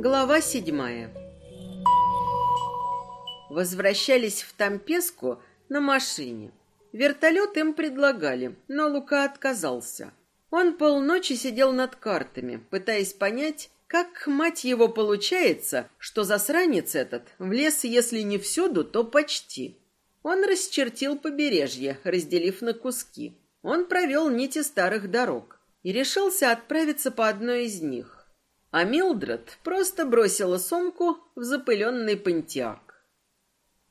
Глава седьмая. Возвращались в Тампеску на машине. Вертолет им предлагали, но Лука отказался. Он полночи сидел над картами, пытаясь понять, как, мать его, получается, что засранец этот влез, если не всюду, то почти. Он расчертил побережье, разделив на куски. Он провел нити старых дорог и решился отправиться по одной из них. А Милдред просто бросила сумку в запыленный пантеак.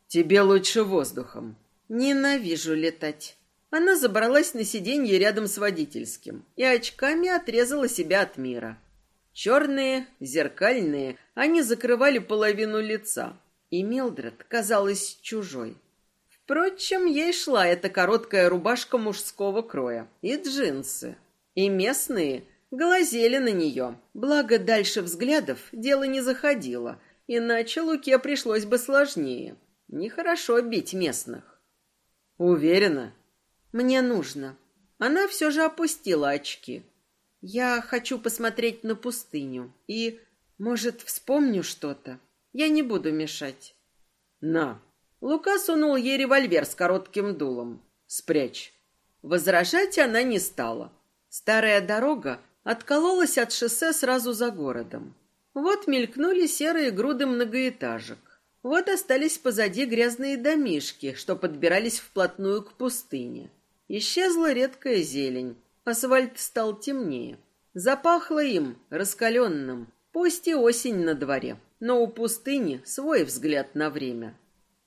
«Тебе лучше воздухом». «Ненавижу летать». Она забралась на сиденье рядом с водительским и очками отрезала себя от мира. Черные, зеркальные, они закрывали половину лица, и Милдред казалась чужой. Впрочем, ей шла эта короткая рубашка мужского кроя и джинсы. И местные глазели на нее, благо дальше взглядов дело не заходило, иначе Луке пришлось бы сложнее. Нехорошо бить местных. Уверена? Мне нужно. Она все же опустила очки. Я хочу посмотреть на пустыню и, может, вспомню что-то. Я не буду мешать. На, Лука сунул ей револьвер с коротким дулом. «Спрячь». Возражать она не стала. Старая дорога откололась от шоссе сразу за городом. Вот мелькнули серые груды многоэтажек. Вот остались позади грязные домишки, что подбирались вплотную к пустыне. Исчезла редкая зелень. Асфальт стал темнее. Запахло им, раскаленным. Пусть и осень на дворе, но у пустыни свой взгляд на время.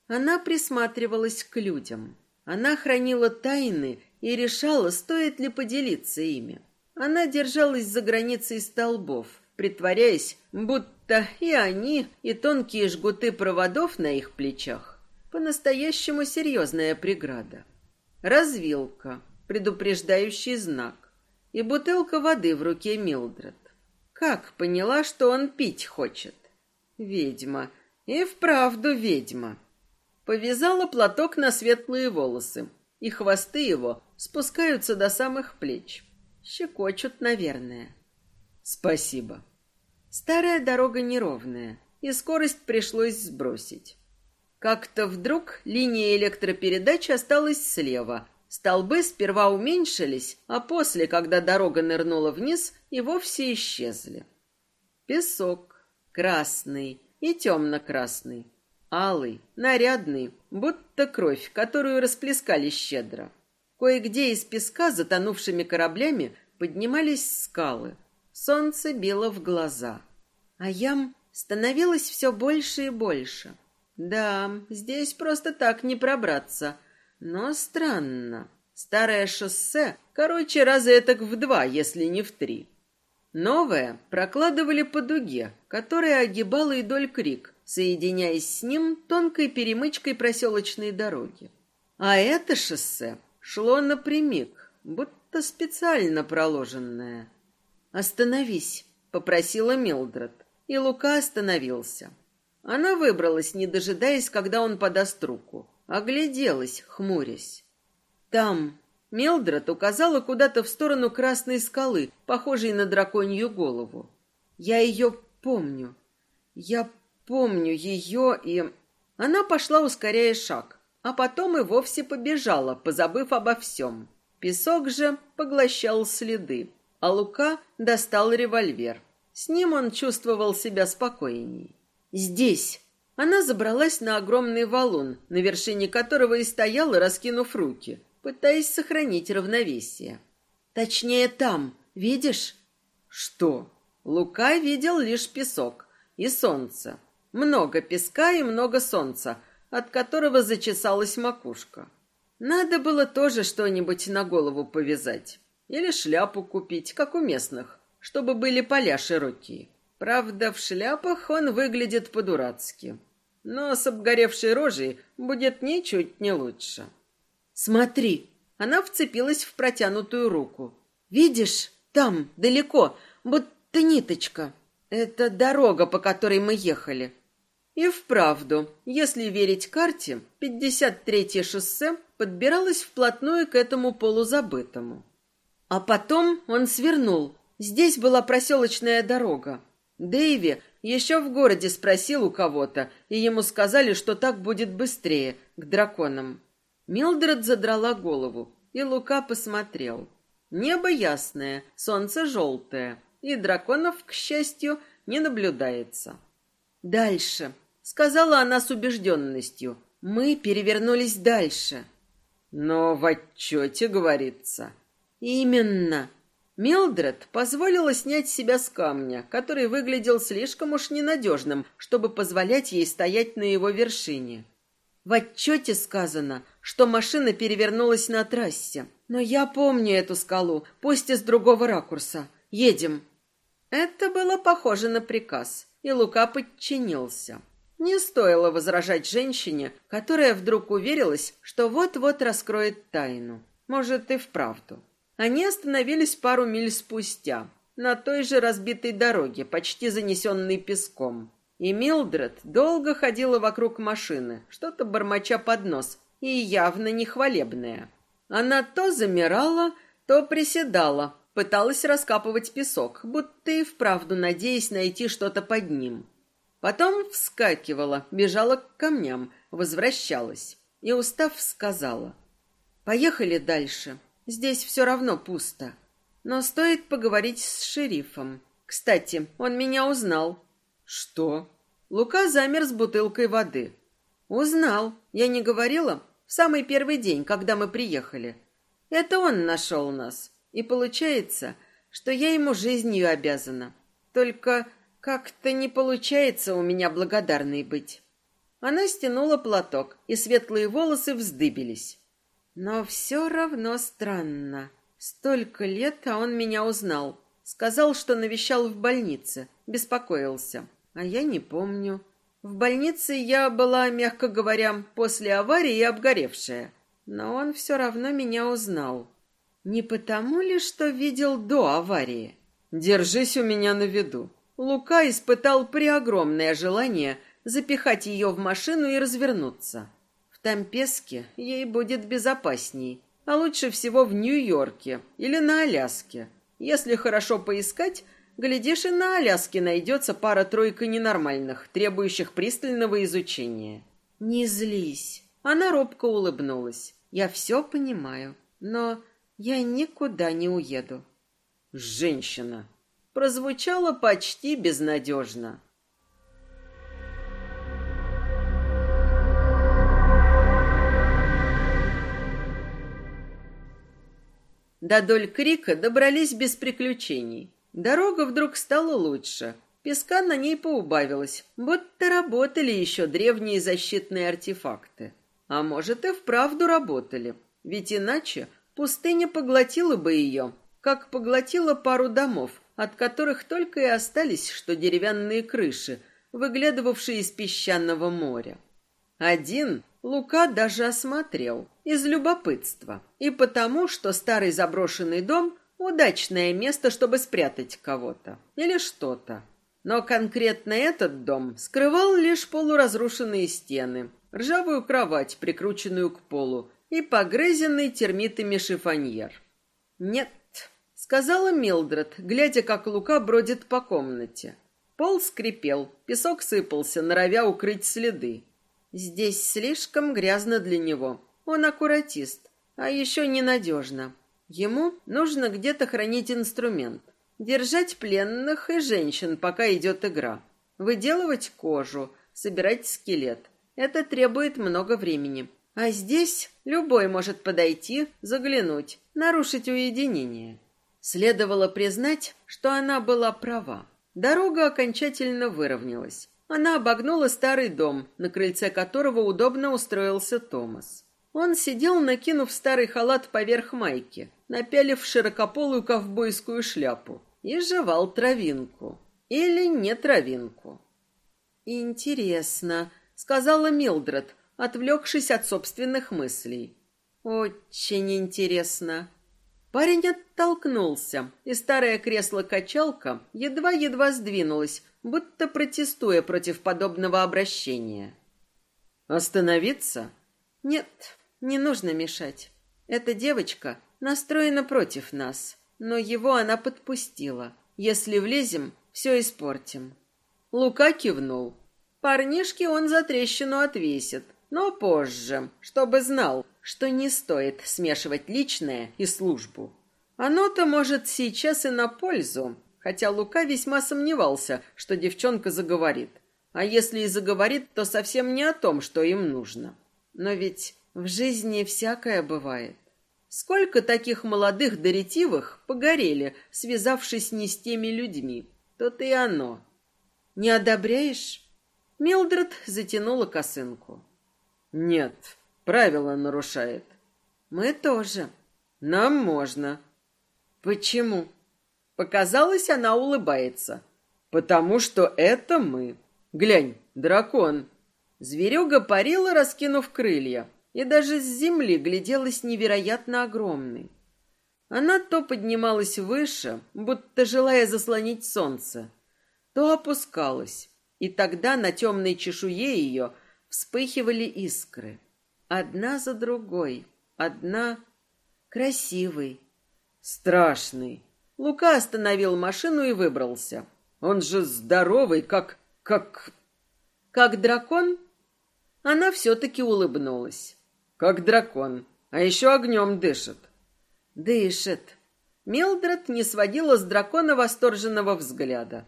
Она присматривалась к людям. Она хранила тайны и решала, стоит ли поделиться ими. Она держалась за границей столбов, притворяясь, будто и они, и тонкие жгуты проводов на их плечах по-настоящему серьезная преграда. Развилка, предупреждающий знак, и бутылка воды в руке Милдред. Как поняла, что он пить хочет? Ведьма. И вправду ведьма. Повязала платок на светлые волосы, и хвосты его спускаются до самых плеч. Щекочут, наверное. Спасибо. Старая дорога неровная, и скорость пришлось сбросить. Как-то вдруг линия электропередач осталась слева. Столбы сперва уменьшились, а после, когда дорога нырнула вниз, и вовсе исчезли. Песок, красный и темно-красный. Алый, нарядный, будто кровь, которую расплескали щедро. Кое-где из песка затонувшими кораблями поднимались скалы. Солнце било в глаза. А ям становилось все больше и больше. Да, здесь просто так не пробраться. Но странно. Старое шоссе, короче, раза этак в два, если не в три. Новое прокладывали по дуге, которая огибала и доль крик, соединяясь с ним тонкой перемычкой проселочной дороги. А это шоссе шло напрямик, будто специально проложенное. «Остановись», — попросила Милдред, и Лука остановился. Она выбралась, не дожидаясь, когда он подаст руку. Огляделась, хмурясь. «Там», — Милдред указала куда-то в сторону красной скалы, похожей на драконью голову. «Я ее помню. Я Помню ее и... Она пошла, ускоряя шаг, а потом и вовсе побежала, позабыв обо всем. Песок же поглощал следы, а Лука достал револьвер. С ним он чувствовал себя спокойней. «Здесь!» Она забралась на огромный валун, на вершине которого и стояла, раскинув руки, пытаясь сохранить равновесие. «Точнее, там, видишь?» «Что?» Лука видел лишь песок и солнце. Много песка и много солнца, от которого зачесалась макушка. Надо было тоже что-нибудь на голову повязать. Или шляпу купить, как у местных, чтобы были поля широкие. Правда, в шляпах он выглядит по-дурацки. Но с обгоревшей рожей будет ничуть не лучше. «Смотри!» Она вцепилась в протянутую руку. «Видишь, там, далеко, будто ниточка. Это дорога, по которой мы ехали. И вправду, если верить карте, 53-е шоссе подбиралось вплотную к этому полузабытому. А потом он свернул. Здесь была проселочная дорога. Дэйви Еще в городе спросил у кого-то, и ему сказали, что так будет быстрее, к драконам. Милдред задрала голову, и Лука посмотрел. Небо ясное, солнце желтое, и драконов, к счастью, не наблюдается. «Дальше», — сказала она с убежденностью. «Мы перевернулись дальше». «Но в отчете говорится». «Именно», Милдред позволила снять себя с камня, который выглядел слишком уж ненадежным, чтобы позволять ей стоять на его вершине. В отчете сказано, что машина перевернулась на трассе. Но я помню эту скалу, пусть и с другого ракурса. Едем. Это было похоже на приказ, и Лука подчинился. Не стоило возражать женщине, которая вдруг уверилась, что вот-вот раскроет тайну. Может, и вправду. Они остановились пару миль спустя, на той же разбитой дороге, почти занесенной песком. И Милдред долго ходила вокруг машины, что-то бормоча под нос, и явно нехвалебная. Она то замирала, то приседала, пыталась раскапывать песок, будто и вправду надеясь найти что-то под ним. Потом вскакивала, бежала к камням, возвращалась и, устав, сказала. «Поехали дальше. Здесь все равно пусто. Но стоит поговорить с шерифом. Кстати, он меня узнал. Что? Лука замер с бутылкой воды. Узнал. Я не говорила? В самый первый день, когда мы приехали. Это он нашел нас. И получается, что я ему жизнью обязана. Только как-то не получается у меня благодарной быть. Она стянула платок, и светлые волосы вздыбились. Но все равно странно. Столько лет, а он меня узнал. Сказал, что навещал в больнице, беспокоился. А я не помню. В больнице я была, мягко говоря, после аварии обгоревшая. Но он все равно меня узнал. Не потому ли, что видел до аварии? Держись у меня на виду. Лука испытал преогромное желание запихать ее в машину и развернуться. Тампеске ей будет безопасней, а лучше всего в Нью-Йорке или на Аляске. Если хорошо поискать, глядишь, и на Аляске найдется пара-тройка ненормальных, требующих пристального изучения. Не злись. Она робко улыбнулась. Я все понимаю, но я никуда не уеду. Женщина. Прозвучало почти безнадежно. До доль крика добрались без приключений. Дорога вдруг стала лучше. Песка на ней поубавилось, будто работали еще древние защитные артефакты. А может, и вправду работали. Ведь иначе пустыня поглотила бы ее, как поглотила пару домов, от которых только и остались, что деревянные крыши, выглядывавшие из песчаного моря. Один Лука даже осмотрел из любопытства и потому, что старый заброшенный дом удачное место, чтобы спрятать кого-то или что-то. Но конкретно этот дом скрывал лишь полуразрушенные стены, ржавую кровать, прикрученную к полу, и погрызенный термитами шифоньер. «Нет», — сказала Милдред, глядя, как Лука бродит по комнате. Пол скрипел, песок сыпался, норовя укрыть следы. Здесь слишком грязно для него. Он аккуратист, а еще ненадежно. Ему нужно где-то хранить инструмент. Держать пленных и женщин, пока идет игра. Выделывать кожу, собирать скелет. Это требует много времени. А здесь любой может подойти, заглянуть, нарушить уединение. Следовало признать, что она была права. Дорога окончательно выровнялась. Она обогнула старый дом, на крыльце которого удобно устроился Томас. Он сидел, накинув старый халат поверх майки, напялив широкополую ковбойскую шляпу, и жевал травинку. Или не травинку. «Интересно», — сказала Милдред, отвлекшись от собственных мыслей. «Очень интересно». Парень оттолкнулся, и старое кресло-качалка едва-едва сдвинулось, будто протестуя против подобного обращения. «Остановиться?» «Нет, не нужно мешать. Эта девочка настроена против нас, но его она подпустила. Если влезем, все испортим». Лука кивнул. Парнишке он за трещину отвесит, но позже, чтобы знал, что не стоит смешивать личное и службу. Оно-то может сейчас и на пользу, хотя Лука весьма сомневался, что девчонка заговорит. А если и заговорит, то совсем не о том, что им нужно. Но ведь в жизни всякое бывает. Сколько таких молодых даритивых погорели, связавшись не с теми людьми. То-то и оно. Не одобряешь? Милдред затянула косынку. Нет, правила нарушает. Мы тоже. Нам можно. Почему? Показалось, она улыбается. Потому что это мы. Глянь, дракон. Зверюга парила, раскинув крылья, и даже с земли гляделась невероятно огромной. Она то поднималась выше, будто желая заслонить солнце, то опускалась, и тогда на темной чешуе ее вспыхивали искры. Одна за другой, одна красивый, страшный. Лука остановил машину и выбрался. Он же здоровый, как... как... Как дракон? Она все-таки улыбнулась. Как дракон, а еще огнем дышит. Дышит. Милдред не сводила с дракона восторженного взгляда.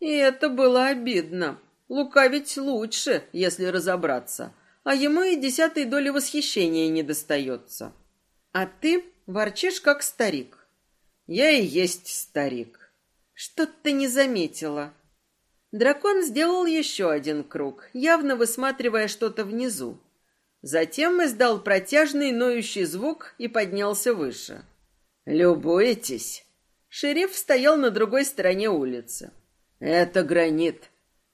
И это было обидно. Лука ведь лучше, если разобраться. А ему и десятой доли восхищения не достается. А ты ворчишь, как старик. Я и есть старик. Что-то не заметила. Дракон сделал еще один круг, явно высматривая что-то внизу. Затем издал протяжный ноющий звук и поднялся выше. «Любуетесь?» Шериф стоял на другой стороне улицы. «Это гранит.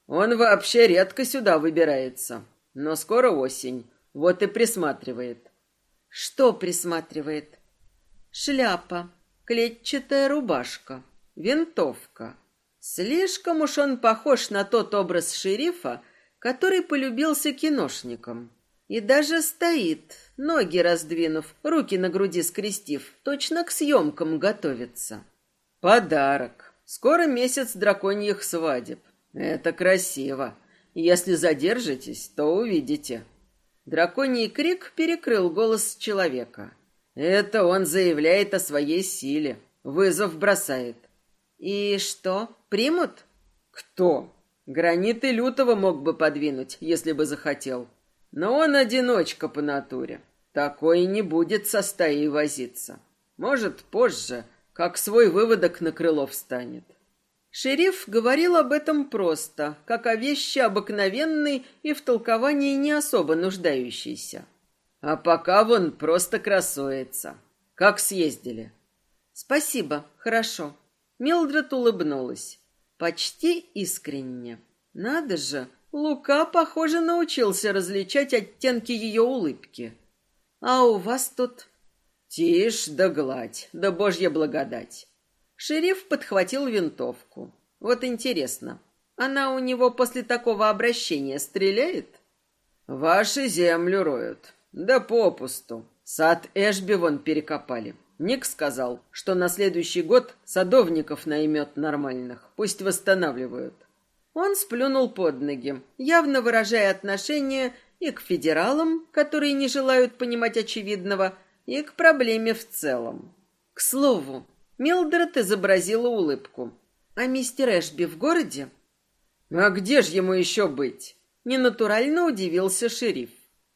Он вообще редко сюда выбирается. Но скоро осень. Вот и присматривает». «Что присматривает?» «Шляпа, клетчатая рубашка, винтовка». Слишком уж он похож на тот образ шерифа, который полюбился киношникам. И даже стоит, ноги раздвинув, руки на груди скрестив, точно к съемкам готовится. Подарок. Скоро месяц драконьих свадеб. Это красиво. Если задержитесь, то увидите. Драконий крик перекрыл голос человека. Это он заявляет о своей силе, вызов бросает. И что, примут? Кто? Граниты Лютого мог бы подвинуть, если бы захотел. Но он одиночка по натуре. Такой не будет со стаей возиться. Может, позже, как свой выводок на крыло встанет. Шериф говорил об этом просто, как о вещи обыкновенной и в толковании не особо нуждающейся. А пока вон просто красуется. Как съездили? Спасибо, хорошо. Милдред улыбнулась. Почти искренне. Надо же, Лука, похоже, научился различать оттенки ее улыбки. А у вас тут... Тишь да гладь, да божья благодать. Шериф подхватил винтовку. Вот интересно, она у него после такого обращения стреляет? Ваши землю роют. Да попусту. Сад Эшби вон перекопали. Ник сказал, что на следующий год садовников наймет нормальных, пусть восстанавливают. Он сплюнул под ноги, явно выражая отношение и к федералам, которые не желают понимать очевидного, и к проблеме в целом. К слову, Милдред изобразила улыбку. «А мистер Эшби в городе?» «А где ж ему еще быть?» Ненатурально удивился шериф.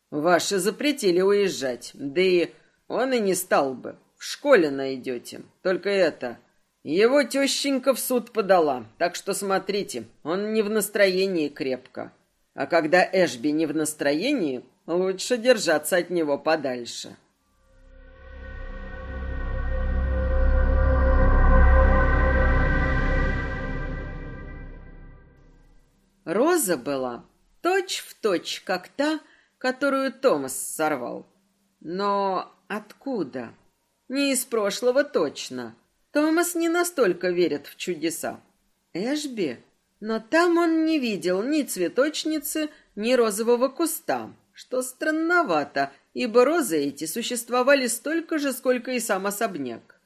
«Ваши запретили уезжать, да и он и не стал бы. В школе найдете. Только это... Его тещенька в суд подала, так что смотрите, он не в настроении крепко. А когда Эшби не в настроении, лучше держаться от него подальше. Роза была точь в точь, как та, которую Томас сорвал. Но откуда? Не из прошлого точно. Томас не настолько верит в чудеса. Эшби? Но там он не видел ни цветочницы, ни розового куста, что странновато, ибо розы эти существовали столько же, сколько и сам особняк.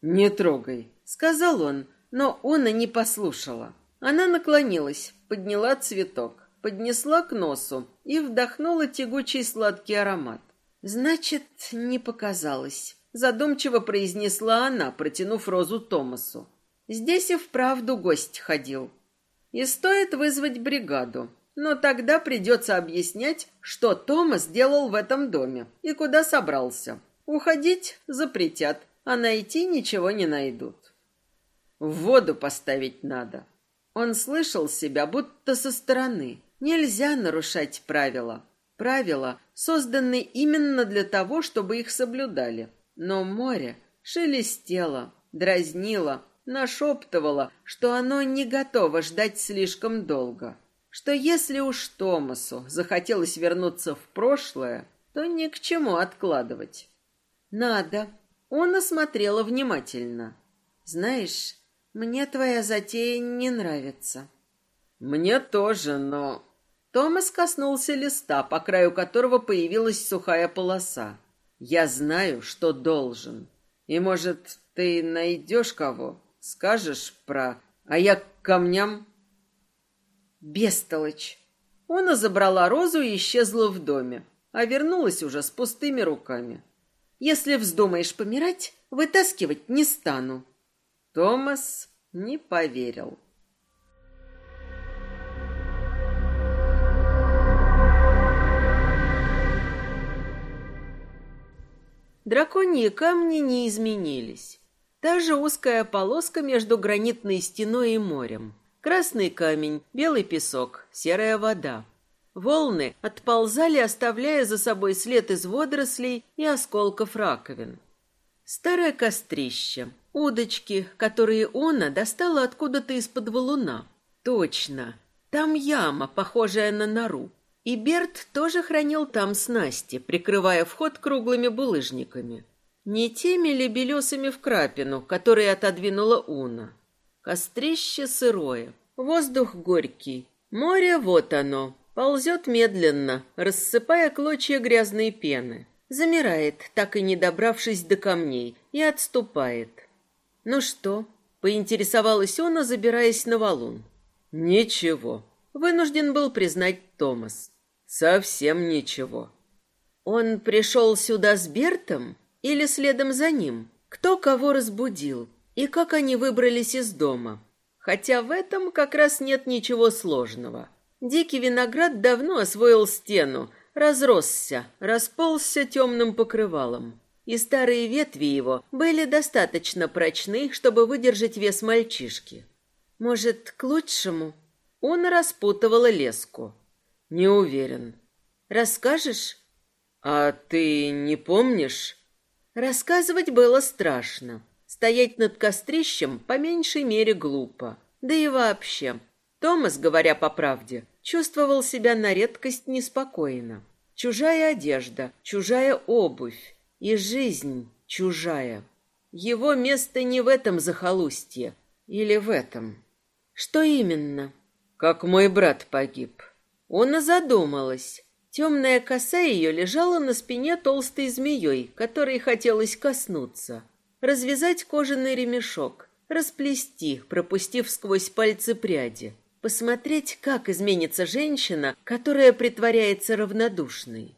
«Не трогай», — сказал он, но она не послушала. Она наклонилась, подняла цветок, поднесла к носу и вдохнула тягучий сладкий аромат. Значит, не показалось, задумчиво произнесла она, протянув розу Томасу. Здесь и вправду гость ходил. И стоит вызвать бригаду. Но тогда придется объяснять, что Томас делал в этом доме и куда собрался. Уходить запретят, а найти ничего не найдут. В воду поставить надо. Он слышал себя будто со стороны. Нельзя нарушать правила. Правила созданы именно для того, чтобы их соблюдали. Но море шелестело, дразнило, нашептывало, что оно не готово ждать слишком долго. Что если уж Томасу захотелось вернуться в прошлое, то ни к чему откладывать. Надо. Он осмотрела внимательно. Знаешь, мне твоя затея не нравится. Мне тоже, но... Томас коснулся листа, по краю которого появилась сухая полоса. Я знаю, что должен. И, может, ты найдешь кого? Скажешь про... А я к камням... Бестолочь. Она забрала розу и исчезла в доме, а вернулась уже с пустыми руками. Если вздумаешь помирать, вытаскивать не стану. Томас не поверил. Драконьи камни не изменились. Та же узкая полоска между гранитной стеной и морем. Красный камень, белый песок, серая вода. Волны отползали, оставляя за собой след из водорослей и осколков раковин. Старое кострище, удочки, которые Она достала откуда-то из-под валуна. Точно, там яма, похожая на нору. И Берт тоже хранил там снасти, прикрывая вход круглыми булыжниками. Не теми ли белесами в крапину, которые отодвинула Уна? Кострище сырое, воздух горький. Море вот оно, ползет медленно, рассыпая клочья грязной пены. Замирает, так и не добравшись до камней, и отступает. «Ну что?» — поинтересовалась она, забираясь на валун. «Ничего», — вынужден был признать Томас. «Совсем ничего». «Он пришел сюда с Бертом или следом за ним? Кто кого разбудил?» и как они выбрались из дома. Хотя в этом как раз нет ничего сложного. Дикий виноград давно освоил стену, разросся, расползся темным покрывалом. И старые ветви его были достаточно прочны, чтобы выдержать вес мальчишки. Может, к лучшему? Он распутывала леску. Не уверен. Расскажешь? А ты не помнишь? Рассказывать было страшно. Стоять над кострищем по меньшей мере глупо. Да и вообще, Томас, говоря по правде, чувствовал себя на редкость неспокойно. Чужая одежда, чужая обувь и жизнь чужая. Его место не в этом захолустье или в этом. Что именно? Как мой брат погиб. Он задумалась. Темная коса ее лежала на спине толстой змеей, которой хотелось коснуться развязать кожаный ремешок, расплести, пропустив сквозь пальцы пряди, посмотреть, как изменится женщина, которая притворяется равнодушной.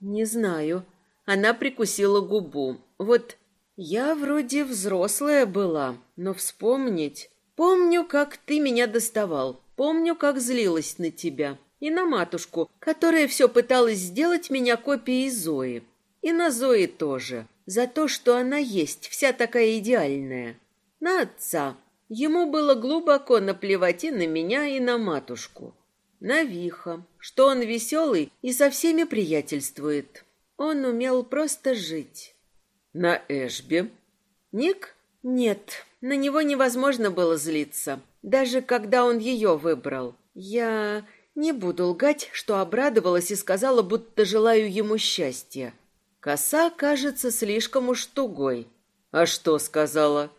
Не знаю. Она прикусила губу. Вот я вроде взрослая была, но вспомнить... Помню, как ты меня доставал, помню, как злилась на тебя. И на матушку, которая все пыталась сделать меня копией Зои. И на Зои тоже за то, что она есть, вся такая идеальная. На отца. Ему было глубоко наплевать и на меня, и на матушку. На Виха, что он веселый и со всеми приятельствует. Он умел просто жить. На Эшби? Ник? Нет, на него невозможно было злиться, даже когда он ее выбрал. Я не буду лгать, что обрадовалась и сказала, будто желаю ему счастья. Коса кажется слишком уж тугой. А что сказала?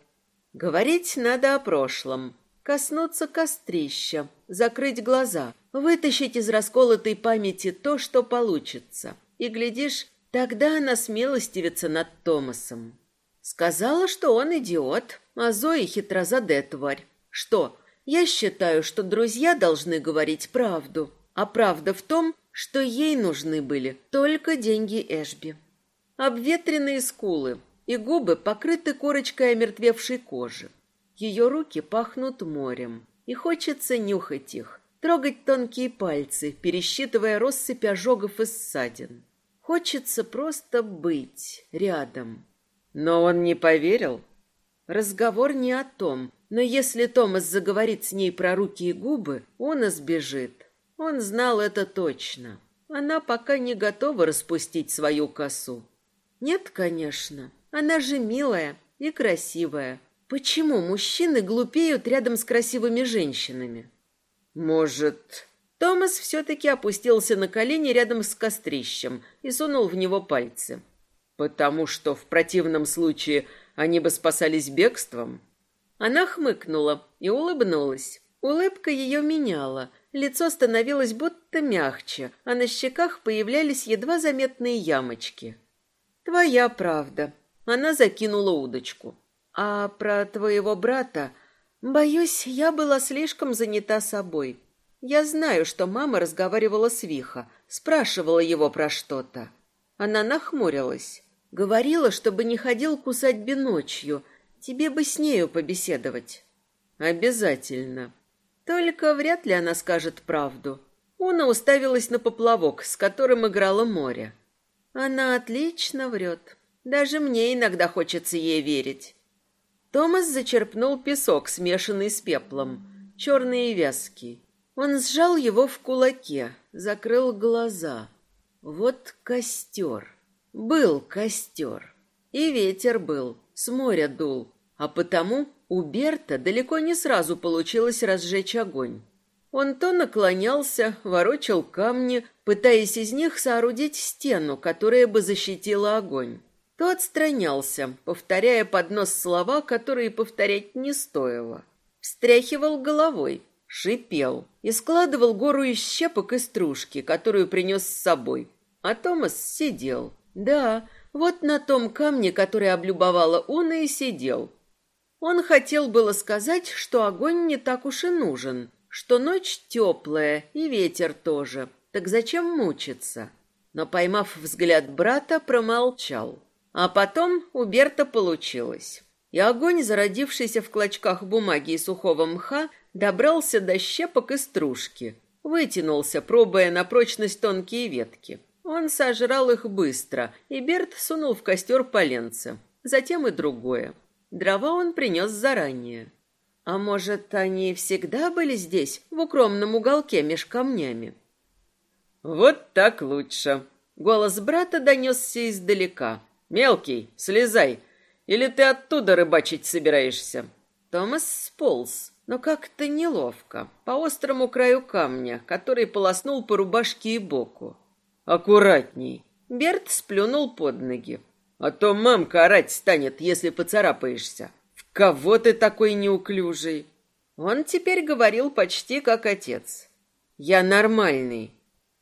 Говорить надо о прошлом. Коснуться кострища, закрыть глаза, вытащить из расколотой памяти то, что получится. И, глядишь, тогда она смилостивится над Томасом. Сказала, что он идиот, а Зои хитрозадая тварь. Что, Я считаю, что друзья должны говорить правду, а правда в том, что ей нужны были только деньги Эшби. Обветренные скулы и губы покрыты корочкой омертвевшей кожи. Ее руки пахнут морем, и хочется нюхать их, трогать тонкие пальцы, пересчитывая россыпь ожогов и ссадин. Хочется просто быть рядом. Но он не поверил. Разговор не о том, но если Томас заговорит с ней про руки и губы, он избежит. Он знал это точно. Она пока не готова распустить свою косу. Нет, конечно. Она же милая и красивая. Почему мужчины глупеют рядом с красивыми женщинами? Может, Томас все-таки опустился на колени рядом с кострищем и сунул в него пальцы. Потому что в противном случае они бы спасались бегством. Она хмыкнула и улыбнулась. Улыбка ее меняла, лицо становилось будто мягче, а на щеках появлялись едва заметные ямочки. «Твоя правда». Она закинула удочку. «А про твоего брата...» «Боюсь, я была слишком занята собой. Я знаю, что мама разговаривала с Виха, спрашивала его про что-то. Она нахмурилась. Говорила, чтобы не ходил кусать би ночью. Тебе бы с нею побеседовать. Обязательно. Только вряд ли она скажет правду. Уна уставилась на поплавок, с которым играло море. Она отлично врет. Даже мне иногда хочется ей верить. Томас зачерпнул песок, смешанный с пеплом, черный и вязкий. Он сжал его в кулаке, закрыл глаза. Вот костер. Был костер. И ветер был, с моря дул. А потому у Берта далеко не сразу получилось разжечь огонь. Он то наклонялся, ворочал камни, пытаясь из них соорудить стену, которая бы защитила огонь. То отстранялся, повторяя под нос слова, которые повторять не стоило. Встряхивал головой, шипел и складывал гору из щепок и стружки, которую принес с собой. А Томас сидел. Да, вот на том камне, который облюбовала Уна, и сидел. Он хотел было сказать, что огонь не так уж и нужен, что ночь теплая и ветер тоже. Так зачем мучиться? Но, поймав взгляд брата, промолчал. А потом у Берта получилось. И огонь, зародившийся в клочках бумаги и сухого мха, Добрался до щепок и стружки. Вытянулся, пробуя на прочность тонкие ветки. Он сожрал их быстро, и Берт сунул в костер поленце. Затем и другое. Дрова он принес заранее. А может, они всегда были здесь, в укромном уголке меж камнями? Вот так лучше. Голос брата донесся издалека. Мелкий, слезай, или ты оттуда рыбачить собираешься? Томас сполз но как-то неловко, по острому краю камня, который полоснул по рубашке и боку. «Аккуратней!» Берт сплюнул под ноги. «А то мамка орать станет, если поцарапаешься. В кого ты такой неуклюжий?» Он теперь говорил почти как отец. «Я нормальный».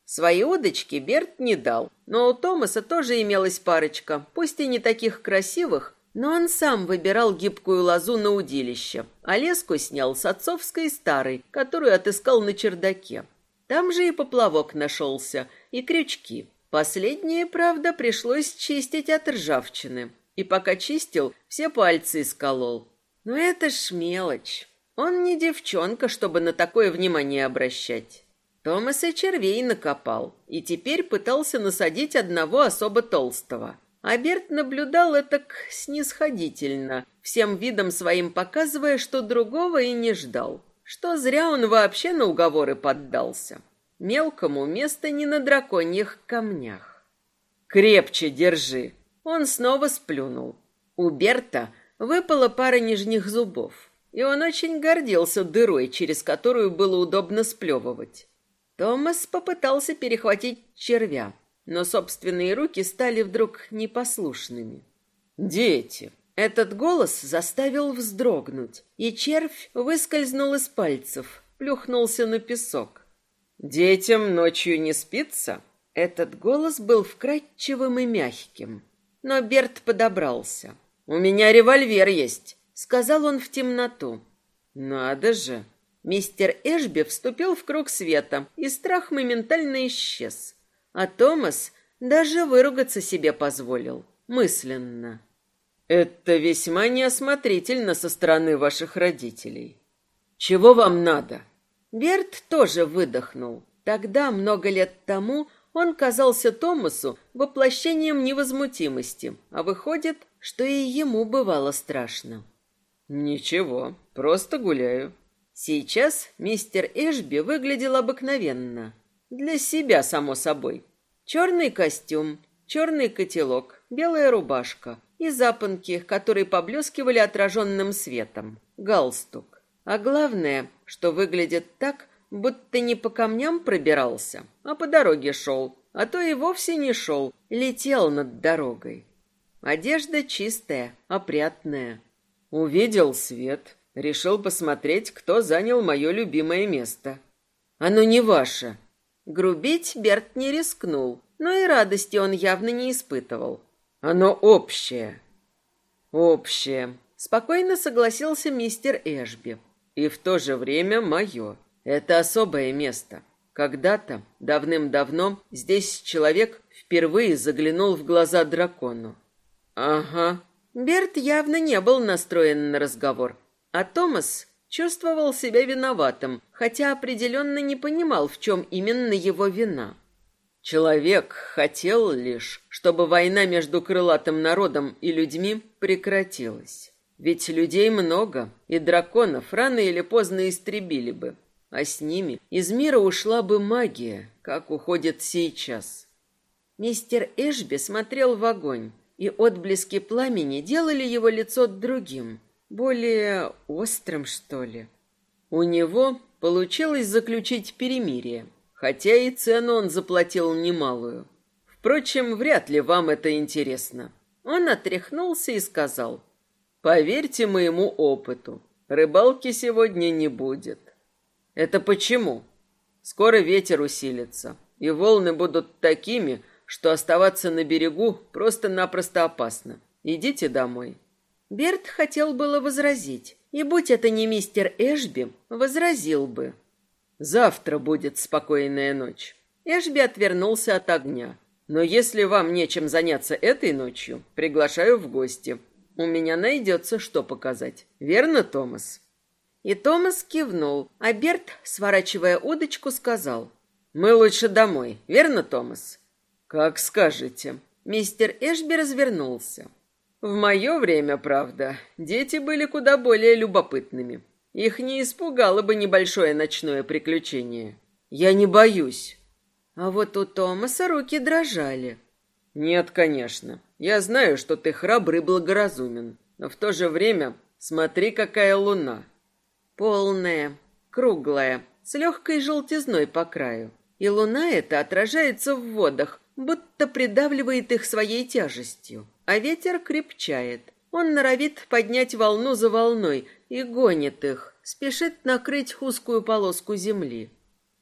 Свои удочки Берт не дал, но у Томаса тоже имелась парочка, пусть и не таких красивых, но он сам выбирал гибкую лозу на удилище, а леску снял с отцовской старой, которую отыскал на чердаке. Там же и поплавок нашелся, и крючки. Последние, правда, пришлось чистить от ржавчины. И пока чистил, все пальцы исколол. Но это ж мелочь. Он не девчонка, чтобы на такое внимание обращать. Томас и червей накопал, и теперь пытался насадить одного особо толстого – Аберт наблюдал это снисходительно, всем видом своим показывая, что другого и не ждал, что зря он вообще на уговоры поддался. Мелкому место не на драконьих камнях. «Крепче держи!» Он снова сплюнул. У Берта выпала пара нижних зубов, и он очень гордился дырой, через которую было удобно сплевывать. Томас попытался перехватить червя, но собственные руки стали вдруг непослушными. «Дети!» Этот голос заставил вздрогнуть, и червь выскользнул из пальцев, плюхнулся на песок. «Детям ночью не спится?» Этот голос был вкрадчивым и мягким. Но Берт подобрался. «У меня револьвер есть», — сказал он в темноту. «Надо же!» Мистер Эшби вступил в круг света, и страх моментально исчез. А Томас даже выругаться себе позволил, мысленно. «Это весьма неосмотрительно со стороны ваших родителей. Чего вам надо?» Берт тоже выдохнул. Тогда, много лет тому, он казался Томасу воплощением невозмутимости, а выходит, что и ему бывало страшно. «Ничего, просто гуляю». Сейчас мистер Эшби выглядел обыкновенно. Для себя, само собой. Черный костюм, черный котелок, белая рубашка и запонки, которые поблескивали отраженным светом, галстук. А главное, что выглядит так, будто не по камням пробирался, а по дороге шел, а то и вовсе не шел, летел над дорогой. Одежда чистая, опрятная. Увидел свет, решил посмотреть, кто занял мое любимое место. Оно не ваше. Грубить Берт не рискнул, но и радости он явно не испытывал. Оно общее. Общее. Спокойно согласился мистер Эшби. И в то же время мое. Это особое место. Когда-то, давным-давно, здесь человек впервые заглянул в глаза дракону. Ага. Берт явно не был настроен на разговор, а Томас чувствовал себя виноватым, хотя определенно не понимал, в чем именно его вина. Человек хотел лишь, чтобы война между крылатым народом и людьми прекратилась. Ведь людей много, и драконов рано или поздно истребили бы, а с ними из мира ушла бы магия, как уходит сейчас. Мистер Эшби смотрел в огонь, и отблески пламени делали его лицо другим, более острым, что ли. У него получилось заключить перемирие, хотя и цену он заплатил немалую. Впрочем, вряд ли вам это интересно. Он отряхнулся и сказал, «Поверьте моему опыту, рыбалки сегодня не будет. Это почему? Скоро ветер усилится, и волны будут такими, что оставаться на берегу просто-напросто опасно. Идите домой. Берт хотел было возразить, и будь это не мистер Эшби, возразил бы. Завтра будет спокойная ночь. Эшби отвернулся от огня. Но если вам нечем заняться этой ночью, приглашаю в гости. У меня найдется, что показать. Верно, Томас? И Томас кивнул, а Берт, сворачивая удочку, сказал. «Мы лучше домой, верно, Томас?» «Как скажете». Мистер Эшби развернулся. В мое время, правда, дети были куда более любопытными. Их не испугало бы небольшое ночное приключение. Я не боюсь. А вот у Томаса руки дрожали. Нет, конечно. Я знаю, что ты храбрый и благоразумен. Но в то же время смотри, какая луна. Полная, круглая, с легкой желтизной по краю. И луна эта отражается в водах, будто придавливает их своей тяжестью а ветер крепчает. Он норовит поднять волну за волной и гонит их, спешит накрыть узкую полоску земли.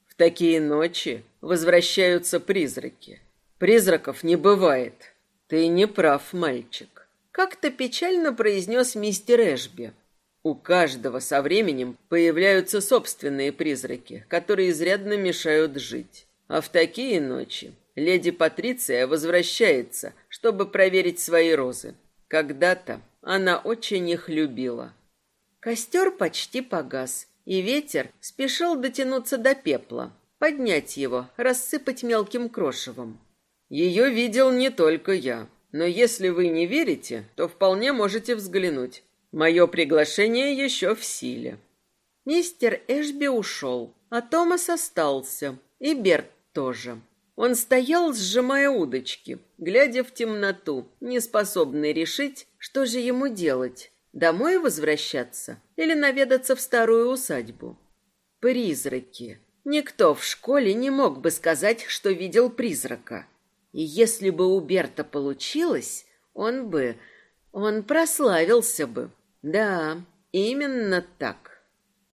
В такие ночи возвращаются призраки. Призраков не бывает. Ты не прав, мальчик. Как-то печально произнес мистер Эшби. У каждого со временем появляются собственные призраки, которые изрядно мешают жить. А в такие ночи леди Патриция возвращается, чтобы проверить свои розы. Когда-то она очень их любила. Костер почти погас, и ветер спешил дотянуться до пепла, поднять его, рассыпать мелким крошевом. Ее видел не только я, но если вы не верите, то вполне можете взглянуть. Мое приглашение еще в силе. Мистер Эшби ушел, а Томас остался, и Берт тоже. Он стоял, сжимая удочки, глядя в темноту, неспособный решить, что же ему делать. Домой возвращаться или наведаться в старую усадьбу? Призраки. Никто в школе не мог бы сказать, что видел призрака. И если бы у Берта получилось, он бы... он прославился бы. Да, именно так.